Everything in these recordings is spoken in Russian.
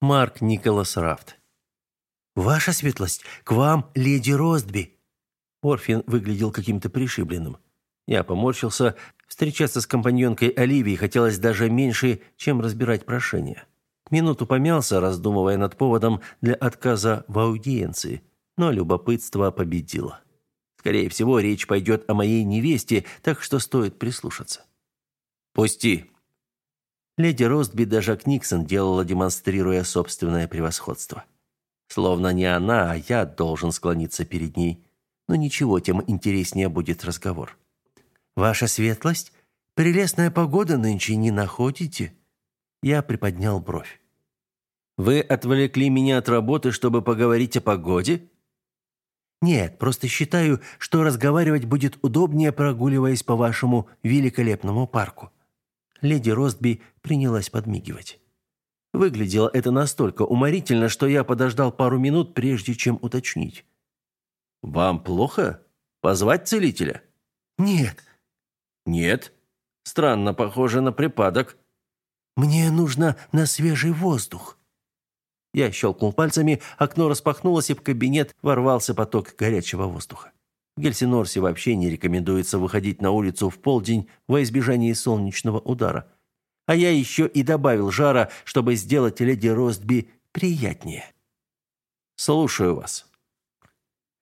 Марк Николас Рафт. «Ваша светлость, к вам леди Ростби!» Орфин выглядел каким-то пришибленным. Я поморщился. Встречаться с компаньонкой Оливии хотелось даже меньше, чем разбирать прошение. Минуту помялся, раздумывая над поводом для отказа в аудиенции, но любопытство победило. Скорее всего, речь пойдет о моей невесте, так что стоит прислушаться. «Пусти!» Леди Ростби даже Книксон делала, демонстрируя собственное превосходство. Словно не она, а я должен склониться перед ней. Но ничего, тем интереснее будет разговор. «Ваша светлость, прелестная погода нынче не находите?» Я приподнял бровь. «Вы отвлекли меня от работы, чтобы поговорить о погоде?» «Нет, просто считаю, что разговаривать будет удобнее, прогуливаясь по вашему великолепному парку». Леди Ростби принялась подмигивать. Выглядело это настолько уморительно, что я подождал пару минут, прежде чем уточнить. «Вам плохо? Позвать целителя?» «Нет». «Нет? Странно, похоже на припадок». «Мне нужно на свежий воздух». Я щелкнул пальцами, окно распахнулось, и в кабинет ворвался поток горячего воздуха. В Гельсинорсе вообще не рекомендуется выходить на улицу в полдень во избежание солнечного удара. А я еще и добавил жара, чтобы сделать леди Ростби приятнее. «Слушаю вас».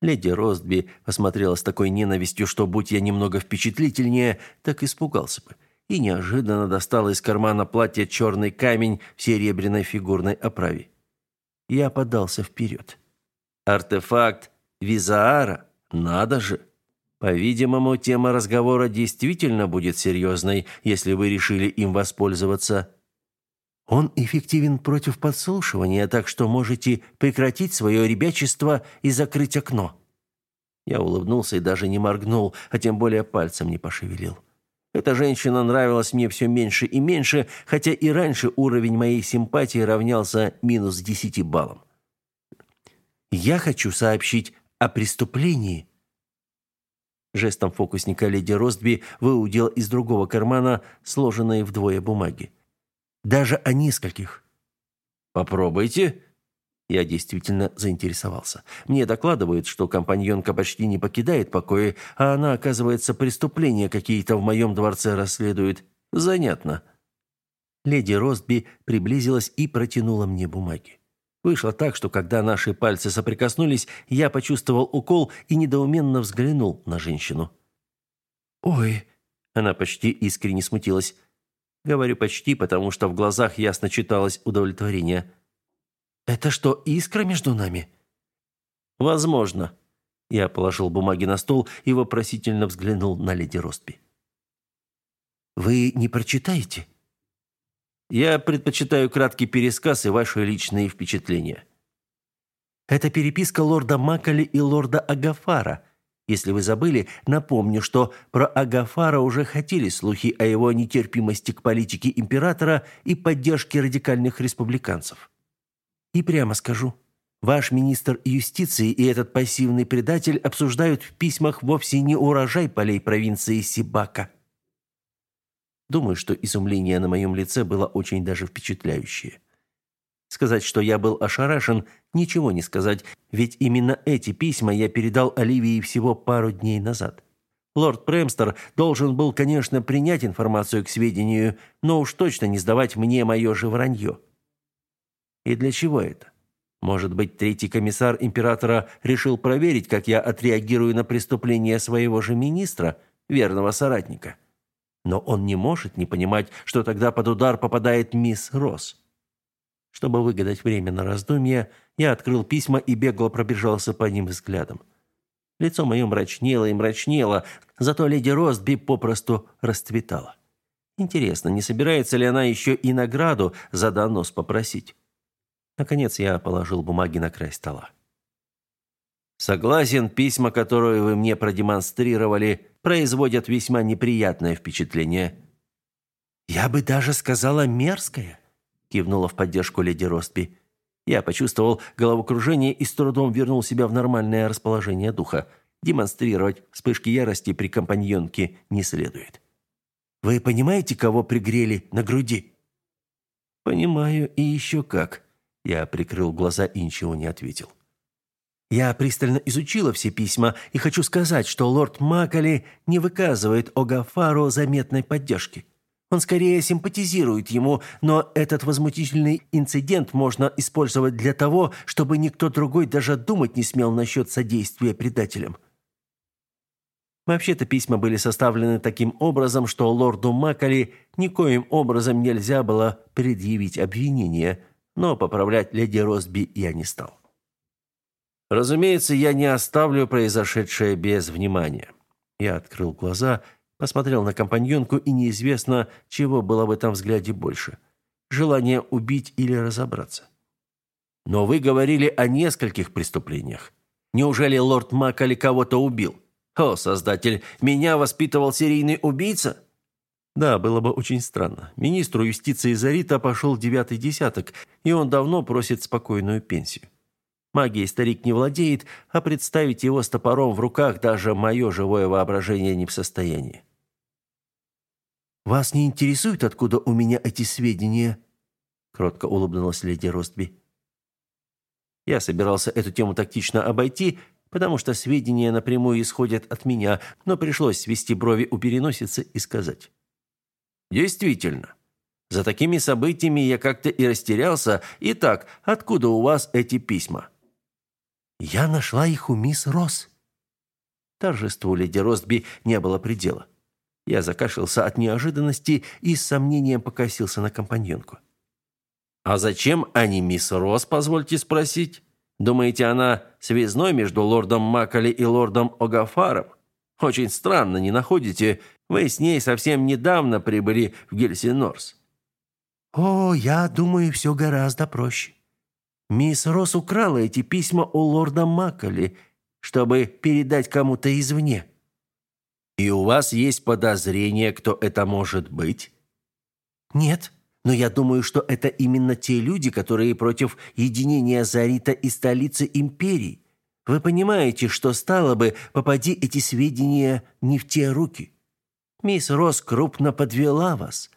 Леди Ростби посмотрела с такой ненавистью, что, будь я немного впечатлительнее, так испугался бы. И неожиданно достала из кармана платья черный камень в серебряной фигурной оправе. Я подался вперед. «Артефакт Визаара надо же. По-видимому, тема разговора действительно будет серьезной, если вы решили им воспользоваться. Он эффективен против подслушивания, так что можете прекратить свое ребячество и закрыть окно. Я улыбнулся и даже не моргнул, а тем более пальцем не пошевелил. Эта женщина нравилась мне все меньше и меньше, хотя и раньше уровень моей симпатии равнялся минус десяти баллам. Я хочу сообщить о преступлении. Жестом фокусника леди Ростби выудил из другого кармана сложенные вдвое бумаги. Даже о нескольких. Попробуйте. Я действительно заинтересовался. Мне докладывают, что компаньонка почти не покидает покои, а она, оказывается, преступления какие-то в моем дворце расследует. Занятно. Леди Ростби приблизилась и протянула мне бумаги. Вышло так, что когда наши пальцы соприкоснулись, я почувствовал укол и недоуменно взглянул на женщину. «Ой!» Она почти искренне смутилась. Говорю почти, потому что в глазах ясно читалось удовлетворение. «Это что, искра между нами?» «Возможно». Я положил бумаги на стол и вопросительно взглянул на леди Ростби. «Вы не прочитаете?» Я предпочитаю краткий пересказ и ваши личные впечатления. Это переписка лорда Макколи и лорда Агафара. Если вы забыли, напомню, что про Агафара уже ходили слухи о его нетерпимости к политике императора и поддержке радикальных республиканцев. И прямо скажу, ваш министр юстиции и этот пассивный предатель обсуждают в письмах вовсе не урожай полей провинции Сибака – Думаю, что изумление на моем лице было очень даже впечатляющее. Сказать, что я был ошарашен, ничего не сказать, ведь именно эти письма я передал Оливии всего пару дней назад. Лорд Премстер должен был, конечно, принять информацию к сведению, но уж точно не сдавать мне мое же вранье. И для чего это? Может быть, третий комиссар императора решил проверить, как я отреагирую на преступление своего же министра, верного соратника? Но он не может не понимать, что тогда под удар попадает мисс Росс. Чтобы выгадать время на раздумья, я открыл письма и бегло пробежался по ним взглядом. Лицо мое мрачнело и мрачнело, зато леди Ростби попросту расцветала. Интересно, не собирается ли она еще и награду за донос попросить? Наконец я положил бумаги на край стола. Согласен, письма, которые вы мне продемонстрировали, производят весьма неприятное впечатление. Я бы даже сказала мерзкое, кивнула в поддержку леди Ростби. Я почувствовал головокружение и с трудом вернул себя в нормальное расположение духа. Демонстрировать вспышки ярости при компаньонке не следует. Вы понимаете, кого пригрели на груди? Понимаю и еще как. Я прикрыл глаза и ничего не ответил. Я пристально изучила все письма и хочу сказать, что лорд Макали не выказывает Огафару заметной поддержки. Он скорее симпатизирует ему, но этот возмутительный инцидент можно использовать для того, чтобы никто другой даже думать не смел насчет содействия предателям. Вообще-то письма были составлены таким образом, что лорду Макали никоим образом нельзя было предъявить обвинение, но поправлять леди Росби я не стал. Разумеется, я не оставлю произошедшее без внимания. Я открыл глаза, посмотрел на компаньонку, и неизвестно, чего было в этом взгляде больше: желание убить или разобраться. Но вы говорили о нескольких преступлениях. Неужели лорд Макали кого-то убил? О, создатель, меня воспитывал серийный убийца? Да, было бы очень странно. Министру юстиции Зарита пошел девятый десяток, и он давно просит спокойную пенсию. Магией старик не владеет, а представить его с топором в руках даже мое живое воображение не в состоянии. «Вас не интересует, откуда у меня эти сведения?» Кротко улыбнулась леди Ростби. Я собирался эту тему тактично обойти, потому что сведения напрямую исходят от меня, но пришлось свести брови у переносицы и сказать. «Действительно. За такими событиями я как-то и растерялся. Итак, откуда у вас эти письма?» Я нашла их у мисс Росс. Торжеству леди Ростби не было предела. Я закашлялся от неожиданности и с сомнением покосился на компаньонку. «А зачем они мисс Росс, позвольте спросить? Думаете, она связной между лордом Макколи и лордом Огафаром? Очень странно, не находите? Вы с ней совсем недавно прибыли в Гельсинорс». «О, я думаю, все гораздо проще. Мисс Росс украла эти письма у лорда Макколи, чтобы передать кому-то извне. И у вас есть подозрение, кто это может быть? Нет, но я думаю, что это именно те люди, которые против единения Зарита и столицы империи. Вы понимаете, что стало бы, попади эти сведения не в те руки. Мисс Росс крупно подвела вас.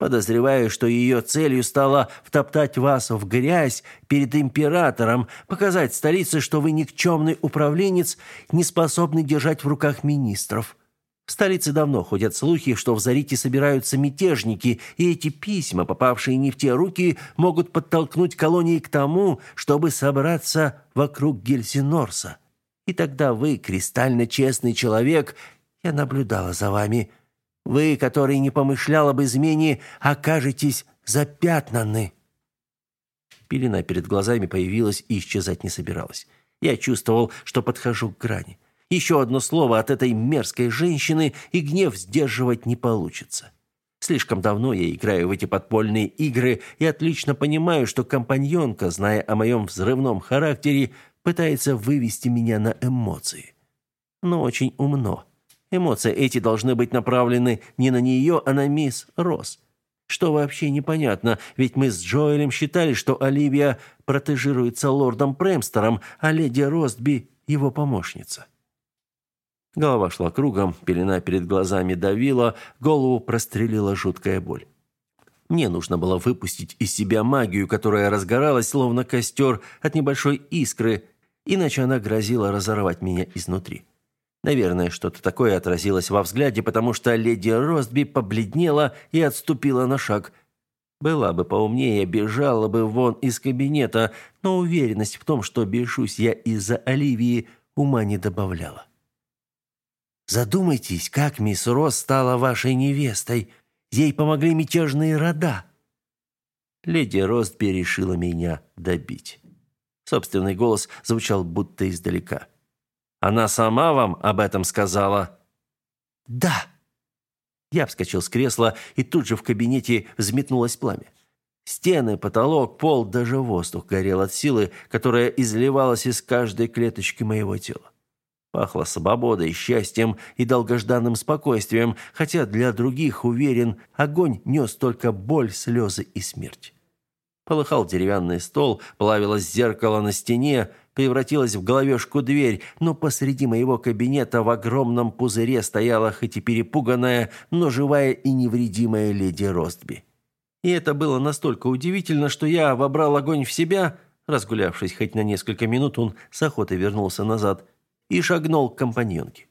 Подозреваю, что ее целью стало втоптать вас в грязь перед императором, показать столице, что вы никчемный управленец, не способный держать в руках министров. В столице давно ходят слухи, что в Зарите собираются мятежники, и эти письма, попавшие не в те руки, могут подтолкнуть колонии к тому, чтобы собраться вокруг Гельсинорса. И тогда вы, кристально честный человек, я наблюдала за вами, — вы, который не помышлял об измене, окажетесь запятнаны. Пелена перед глазами появилась и исчезать не собиралась. Я чувствовал, что подхожу к грани. Еще одно слово от этой мерзкой женщины, и гнев сдерживать не получится. Слишком давно я играю в эти подпольные игры и отлично понимаю, что компаньонка, зная о моем взрывном характере, пытается вывести меня на эмоции. Но очень умно. Эмоции эти должны быть направлены не на нее, а на мисс Росс. Что вообще непонятно, ведь мы с Джоэлем считали, что Оливия протежируется лордом Премстером, а леди Ростби – его помощница. Голова шла кругом, пелена перед глазами давила, голову прострелила жуткая боль. Мне нужно было выпустить из себя магию, которая разгоралась, словно костер от небольшой искры, иначе она грозила разорвать меня изнутри. Наверное, что-то такое отразилось во взгляде, потому что леди Ростби побледнела и отступила на шаг. Была бы поумнее, бежала бы вон из кабинета, но уверенность в том, что бешусь я из-за Оливии, ума не добавляла. Задумайтесь, как мисс Росс стала вашей невестой. Ей помогли мятежные рода. Леди Ростби решила меня добить. Собственный голос звучал будто издалека. Она сама вам об этом сказала? Да. Я вскочил с кресла, и тут же в кабинете взметнулось пламя. Стены, потолок, пол, даже воздух горел от силы, которая изливалась из каждой клеточки моего тела. Пахло свободой, счастьем и долгожданным спокойствием, хотя для других, уверен, огонь нес только боль, слезы и смерть. Полыхал деревянный стол, плавилось зеркало на стене, превратилась в головешку дверь, но посреди моего кабинета в огромном пузыре стояла хоть и перепуганная, но живая и невредимая леди Ростби. И это было настолько удивительно, что я вобрал огонь в себя, разгулявшись хоть на несколько минут, он с охотой вернулся назад и шагнул к компаньонке.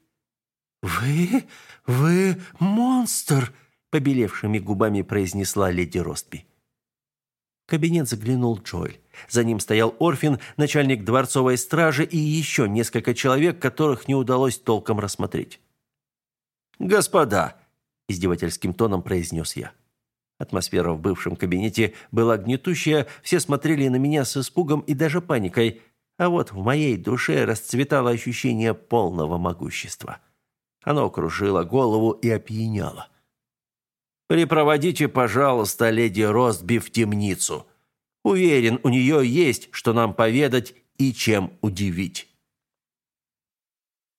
«Вы... вы монстр!» – побелевшими губами произнесла леди Ростби. Кабинет заглянул Джоэль. За ним стоял Орфин, начальник дворцовой стражи и еще несколько человек, которых не удалось толком рассмотреть. «Господа!» – издевательским тоном произнес я. Атмосфера в бывшем кабинете была гнетущая, все смотрели на меня с испугом и даже паникой, а вот в моей душе расцветало ощущение полного могущества. Оно кружило голову и опьяняло. «Припроводите, пожалуйста, леди Ростби в темницу. Уверен, у нее есть, что нам поведать и чем удивить».